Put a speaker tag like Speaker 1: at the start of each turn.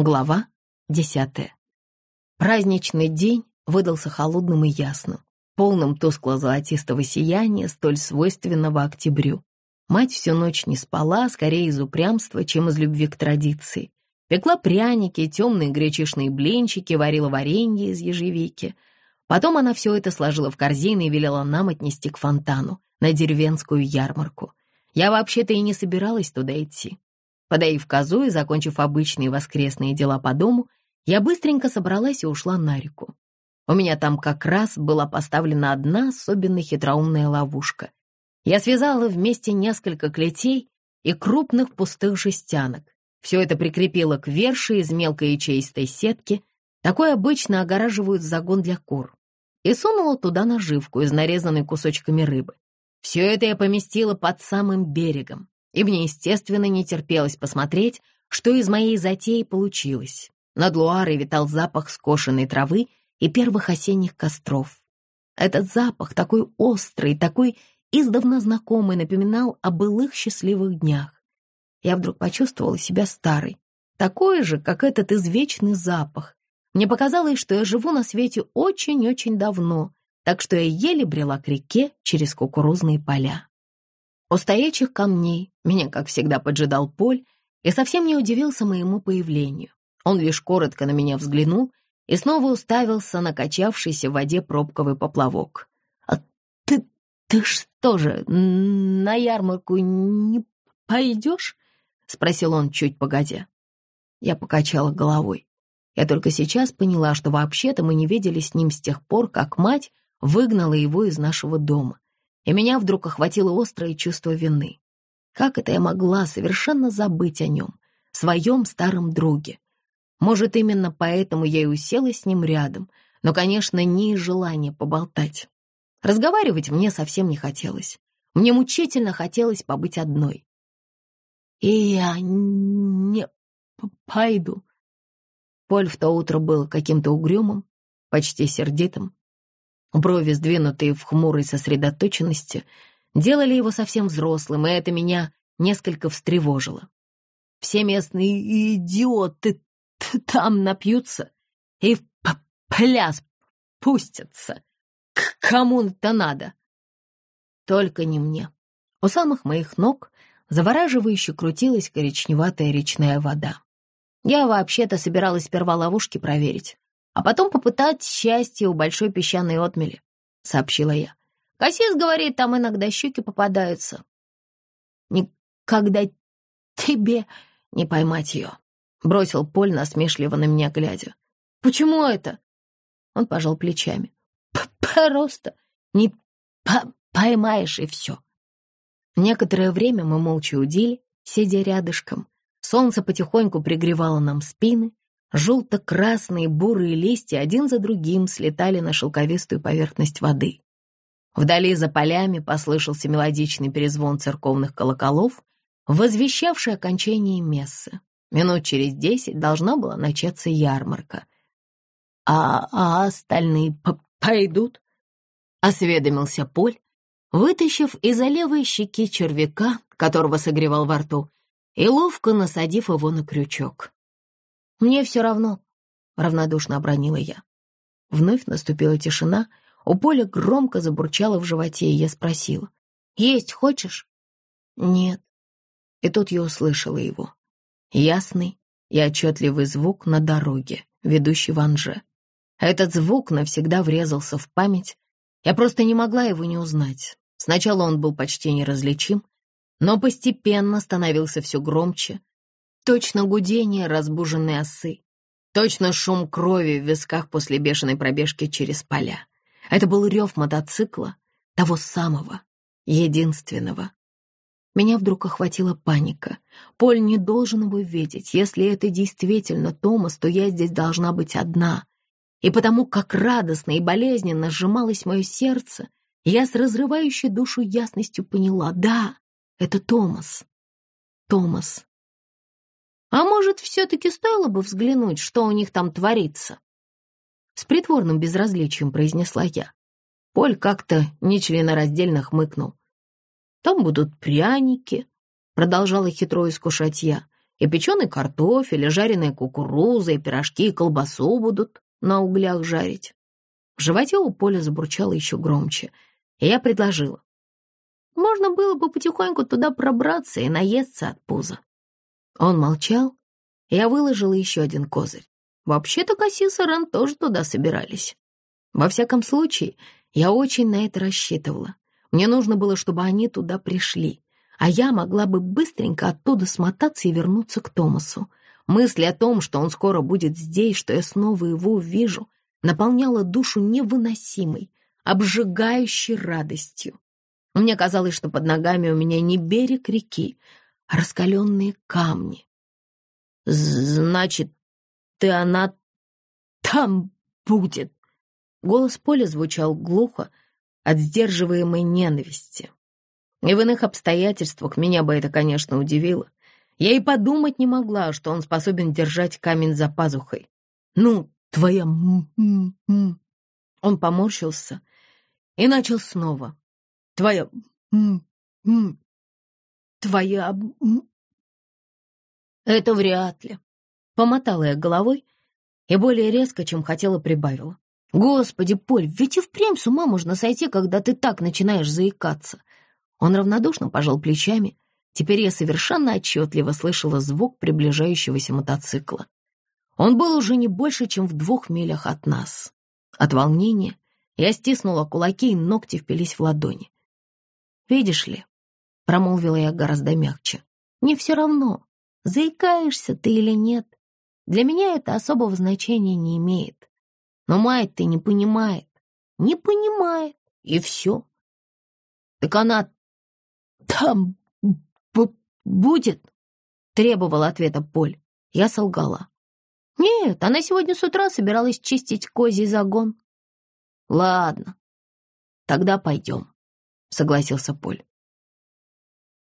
Speaker 1: Глава десятая. Праздничный день выдался холодным и ясным, полным тускло-золотистого сияния, столь свойственного октябрю. Мать всю ночь не спала, скорее из упрямства, чем из любви к традиции. Пекла пряники, темные гречишные блинчики, варила варенье из ежевики. Потом она все это сложила в корзины и велела нам отнести к фонтану, на деревенскую ярмарку. Я вообще-то и не собиралась туда идти. Подоив козу и закончив обычные воскресные дела по дому, я быстренько собралась и ушла на реку. У меня там как раз была поставлена одна особенно хитроумная ловушка. Я связала вместе несколько клетей и крупных пустых жестянок. Все это прикрепила к верши из мелкой ячеистой сетки, такой обычно огораживают загон для кур, и сунула туда наживку из нарезанной кусочками рыбы. Все это я поместила под самым берегом, и мне, естественно, не терпелось посмотреть, что из моей затеи получилось. Над Луарой витал запах скошенной травы и первых осенних костров. Этот запах, такой острый, такой издавна знакомый, напоминал о былых счастливых днях. Я вдруг почувствовала себя старой, такой же, как этот извечный запах. Мне показалось, что я живу на свете очень-очень давно, так что я еле брела к реке через кукурузные поля. У стоячих камней меня, как всегда, поджидал Поль и совсем не удивился моему появлению. Он лишь коротко на меня взглянул и снова уставился на качавшийся в воде пробковый поплавок. «А ты, ты что же, на ярмарку не пойдешь?» — спросил он чуть погодя. Я покачала головой. Я только сейчас поняла, что вообще-то мы не виделись с ним с тех пор, как мать выгнала его из нашего дома и меня вдруг охватило острое чувство вины. Как это я могла совершенно забыть о нем, своем старом друге? Может, именно поэтому я и уселась с ним рядом, но, конечно, не из желания поболтать. Разговаривать мне совсем не хотелось. Мне мучительно хотелось побыть одной. «И я не пойду». Поль в то утро был каким-то угрюмым, почти сердитым. Брови, сдвинутые в хмурой сосредоточенности, делали его совсем взрослым, и это меня несколько встревожило. Все местные идиоты там напьются и в пляс пустятся. К кому-то надо. Только не мне. У самых моих ног завораживающе крутилась коричневатая речная вода. Я вообще-то собиралась сперва ловушки проверить, а потом попытать счастье у большой песчаной отмели», — сообщила я. «Кассис говорит, там иногда щуки попадаются». «Никогда тебе не поймать ее», — бросил Поль насмешливо на меня глядя. «Почему это?» Он пожал плечами. «Просто не поймаешь, и все». Некоторое время мы молча удили, сидя рядышком. Солнце потихоньку пригревало нам спины, Желто-красные бурые листья один за другим слетали на шелковистую поверхность воды. Вдали за полями послышался мелодичный перезвон церковных колоколов, возвещавший окончание мессы. Минут через десять должна была начаться ярмарка. «А, а остальные пойдут?» — осведомился Поль, вытащив из-за левой щеки червяка, которого согревал во рту, и ловко насадив его на крючок. «Мне все равно», — равнодушно обронила я. Вновь наступила тишина, у Поля громко забурчало в животе, и я спросила. «Есть хочешь?» «Нет». И тут я услышала его. Ясный и отчетливый звук на дороге, ведущей в Анже. Этот звук навсегда врезался в память. Я просто не могла его не узнать. Сначала он был почти неразличим, но постепенно становился все громче, Точно гудение разбуженной осы. Точно шум крови в висках после бешеной пробежки через поля. Это был рев мотоцикла, того самого, единственного. Меня вдруг охватила паника. Поль не должен его видеть. Если это действительно Томас, то я здесь должна быть одна. И потому как радостно и болезненно сжималось мое сердце, я с разрывающей душу ясностью поняла, да, это Томас. Томас, а может, все-таки стоило бы взглянуть, что у них там творится? С притворным безразличием произнесла я. Поль как-то нечленораздельно хмыкнул. Там будут пряники, продолжала хитро искушать я. И печеный картофель, и жареная кукуруза, и пирожки, и колбасу будут на углях жарить. В животе у Поля забурчало еще громче, и я предложила. Можно было бы потихоньку туда пробраться и наесться от пуза. Он молчал, я выложила еще один козырь. Вообще-то Кассис и Рен тоже туда собирались. Во всяком случае, я очень на это рассчитывала. Мне нужно было, чтобы они туда пришли, а я могла бы быстренько оттуда смотаться и вернуться к Томасу. Мысль о том, что он скоро будет здесь, что я снова его увижу, наполняла душу невыносимой, обжигающей радостью. Мне казалось, что под ногами у меня не берег реки, раскаленные камни. «Значит, ты она там будет?» Голос Поля звучал глухо от сдерживаемой ненависти. И в иных обстоятельствах меня бы это, конечно, удивило. Я и подумать не могла, что он способен держать камень за пазухой. «Ну, твоя м-м-м...» Он поморщился и начал снова. «Твоя м-м... твоя м...» «Это вряд ли», — помотала я головой и более резко, чем хотела, прибавила. «Господи, Поль, ведь и впрямь с ума можно сойти, когда ты так начинаешь заикаться». Он равнодушно пожал плечами. Теперь я совершенно отчетливо слышала звук приближающегося мотоцикла. Он был уже не больше, чем в двух милях от нас. От волнения я стиснула кулаки, и ногти впились в ладони. «Видишь ли», — промолвила я гораздо мягче, — «мне все равно, заикаешься ты или нет. Для меня это особого значения не имеет. Но Майк ты не понимает. Не понимает, и все. Так она там будет? Требовал ответа Поль. Я солгала. Нет, она сегодня с утра собиралась чистить козий загон. Ладно, тогда пойдем, согласился Поль.